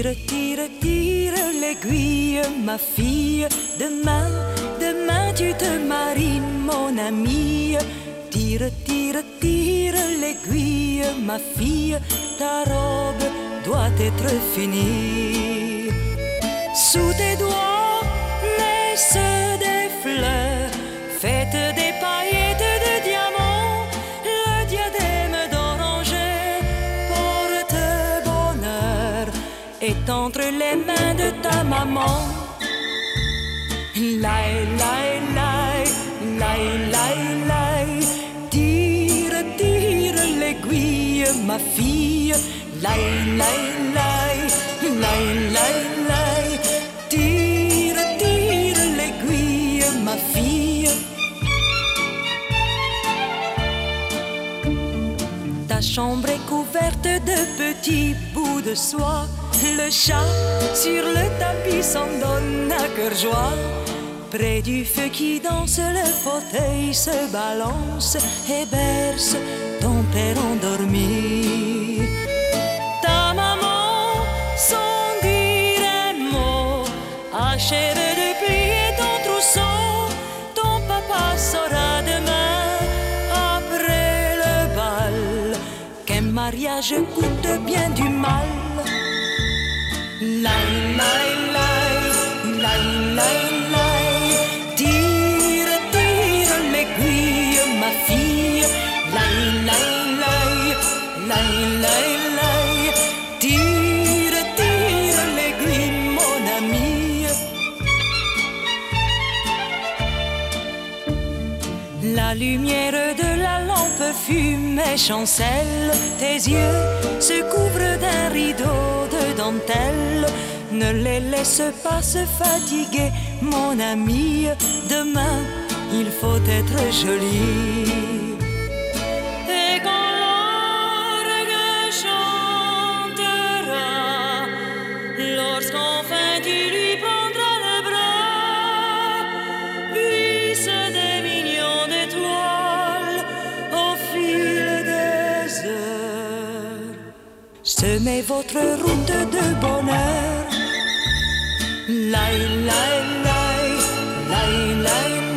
Tire, tire, tire l'aiguille, ma fille. Demain, demain tu te maries, mon amie. Tire, tire, tire l'aiguille, ma fille. Ta robe doit être finie. Sous tes doigts entre les mains de ta maman. Lai, lai, lai, lai, lai. Tire, tire l'aiguille, ma fille. Lai, lai, lai, lai, lai. Tire, tire l'aiguille, ma fille. Ta chambre est de petits bouts de soie. Le chat sur le tapis s'en donne à cœur joie. Près du feu qui danse, le fauteuil se balance et berce ton père endormi. Ta maman, sans dire un mot, achève lai, lai, lai. Tire, tire l'aiguille, mon ami. La lumière de et chancelle. Tes yeux se couvrent d'un rideau de dentelle. Ne les laisse pas se fatiguer, mon ami. Demain, il faut être joli. Et quand l'orgue chantera, lorsqu'enfin tu lui Semez votre route de bonheur. Lai, lai, lai, lai, lai,